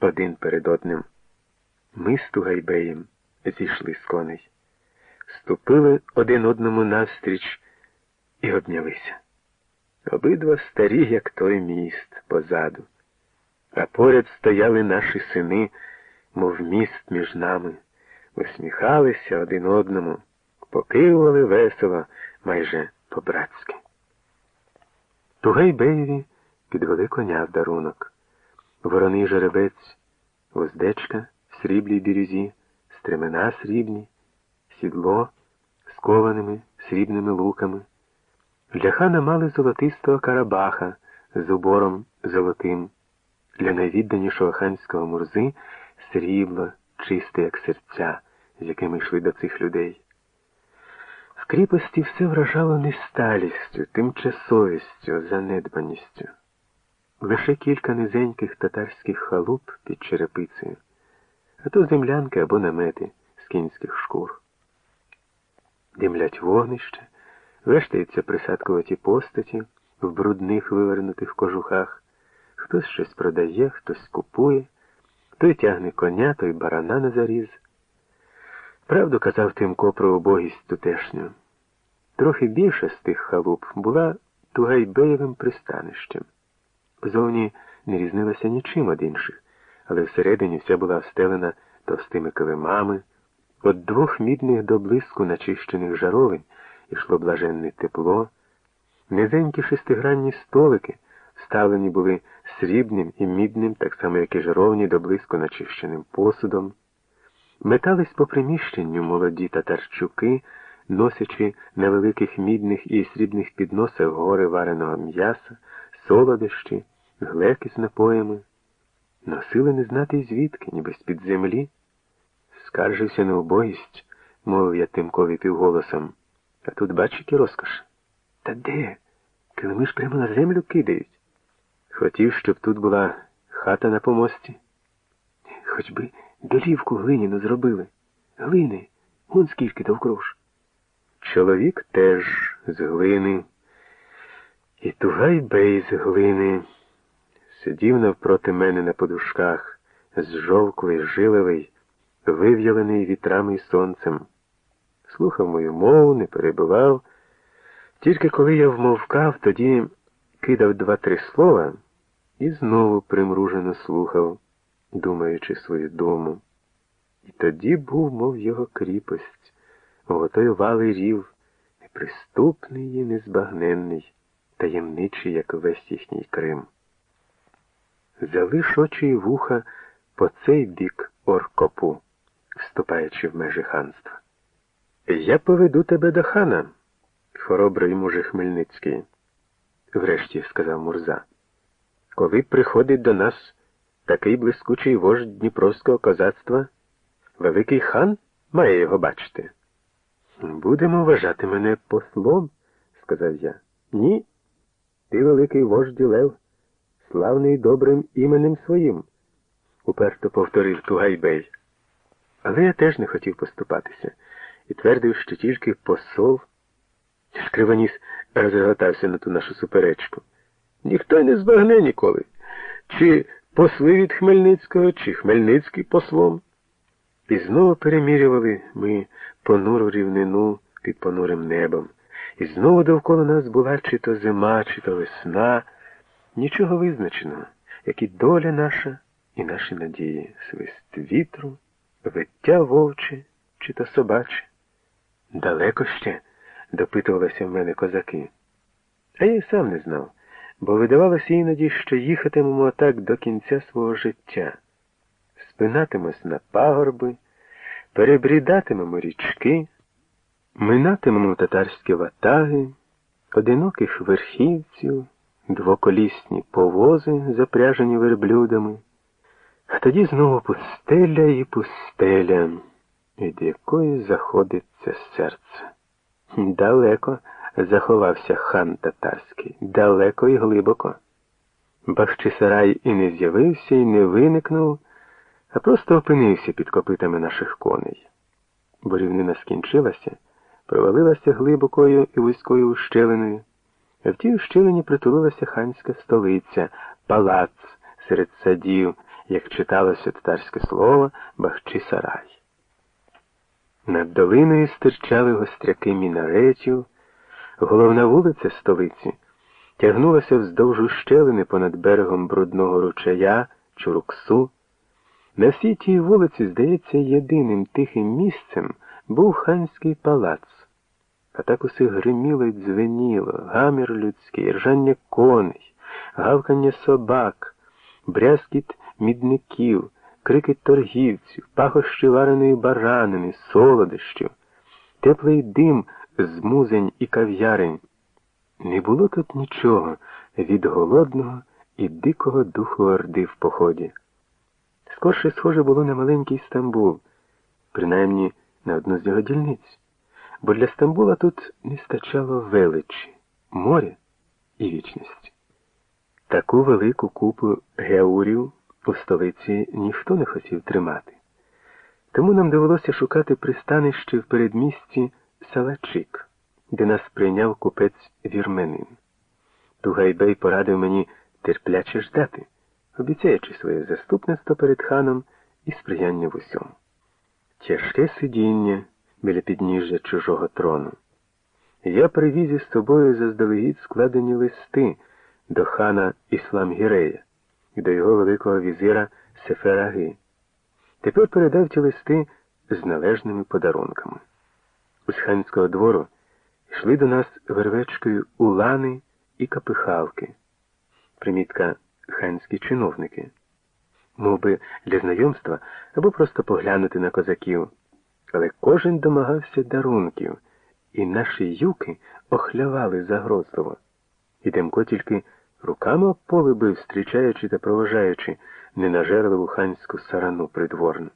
один перед одним. Ми з Тугайбеєм зійшли з коней, ступили один одному навстріч і обнялися. Обидва старі, як той міст позаду, а поряд стояли наші сини, мов міст між нами, усміхалися один одному, покивували весело, майже по-братськи. Тугайбеєві підвели коня в дарунок. Вороний жеребець, воздечка в сріблій бірюзі, стремена срібні, сідло з кованими срібними луками. Для хана мали золотистого карабаха з убором золотим, для найвідданішого ханського мурзи срібло, чисте, як серця, з якими йшли до цих людей. В кріпості все вражало несталістю, тимчасовістю, занедбаністю. Лише кілька низеньких татарських халуп під черепицею, а то землянки або намети з кінських шкур. Димлять вогнище, вештаються присадкуваті постаті в брудних вивернутих кожухах. Хтось щось продає, хтось купує, той тягне коня, той барана на заріз. Правду казав Тимко про убогість тутешню. Трохи більше з тих халуп була Тугайбеєвим пристанищем. Зовні не різнилася нічим від інших, але всередині вся була встелена товстими килимами. От двох мідних до блиску начищених жаровень ішло блаженне тепло. Низенькі шестигранні столики вставлені були срібним і мідним, так само, як і жаровні до блиску начищеним посудом. Метались по приміщенню молоді татарчуки, носячи на великих мідних і срібних підносах гори вареного м'яса, солодощі, глеки з напоями. Носили не знати звідки, ніби з-під землі. Скаржився на убогість, мовив я Тимкові півголосом. А тут бач, які розкоші. Та де? Килими ж прямо на землю кидають. Хотів, щоб тут була хата на помості. Хоч би долівку глиняну зробили. Глини, вон скільки довкруж. Чоловік теж з глини. І тугай бей з глини. Сидів навпроти мене на подушках, зжовклий, жилевий, вив'ялений вітрами й сонцем. Слухав мою мову, не перебивав. Тільки коли я вмовкав, тоді кидав два-три слова і знову примружено слухав, думаючи свою дому. І тоді був, мов його кріпость, отой валий рів, неприступний і незбагненний, таємничий, як весь їхній Крим. Залиш очі й вуха по цей бік оркопу, вступаючи в межі ханства. Я поведу тебе до хана, хоробрий муже Хмельницький, врешті сказав Мурза. Коли приходить до нас такий блискучий вождь Дніпровського козацтва, великий хан має його бачити. Будемо вважати мене послом, сказав я. Ні. Ти великий вождь Лев, славний добрим іменем своїм, уперто повторив Тугайбей. Але я теж не хотів поступатися і твердив, що тільки посол. Шкриваніс розреготався на ту нашу суперечку. Ніхто й не збагне ніколи. Чи посли від Хмельницького, чи Хмельницький послом. І знову перемірювали ми понуру рівнину під понурим небом. І знову довкола нас була чи то зима, чи то весна. Нічого визначеного, як і доля наша і наші надії, свист вітру, виття вовче чи то собаче. Далеко ще, допитувалися в мене козаки. А я й сам не знав, бо видавалося іноді, що їхатимемо так до кінця свого життя. Спинатимось на пагорби, перебрідатимемо річки, минатимемо татарські ватаги, одиноких верхівців, двоколісні повози, запряжені верблюдами, а тоді знову пустеля і пустеля від якої заходиться серце. Далеко заховався хан татарський, далеко і глибоко. Бахчисарай і не з'явився, і не виникнув, а просто опинився під копитами наших коней. Бо рівнина скінчилася, провалилася глибокою і вузькою ущелиною, в тій ущелині притулилася ханська столиця, палац серед садів як читалося татарське слово Бахчи Сарай. Над долиною стирчали гостряки мінаретів, головна вулиця столиці тягнулася вздовж ущелини понад берегом брудного ручая Чуруксу. На всій тій вулиці, здається, єдиним тихим місцем був ханський палац. А так усе гриміло й дзвеніло, гамір людський, ржання коней, гавкання собак, брязкіт мідників, крики торгівців, пахощі вареної баранини, солодощів, теплий дим з музень і кав'ярень. Не було тут нічого від голодного і дикого духу орди в поході. Скорше схоже було на маленький Стамбул, принаймні на одну з його дільниць, бо для Стамбула тут не стачало величі, моря і вічності. Таку велику купу геаурів у столиці ніхто не хотів тримати. Тому нам довелося шукати пристанище в передмісті Салачик, де нас прийняв купець вірменин. Тугайбей порадив мені терпляче ждати, обіцяючи своє заступництво перед ханом і сприяння в усьому. Тяжке сидіння біля підніжжя чужого трону. Я привіз із собою заздалегідь складені листи до хана Ісламгірея і до його великого візира Сефераги. Тепер передав ті листи з належними подарунками. З ханського двору йшли до нас вервечкою улани і капихалки, примітка ханські чиновники, Мов би, для знайомства або просто поглянути на козаків. Але кожен домагався дарунків, і наші юки охлявали загрозливо. І Демко тільки руками об поле бив, зустрічаючи та проважаючи ненажерливу ханську сарану придворну.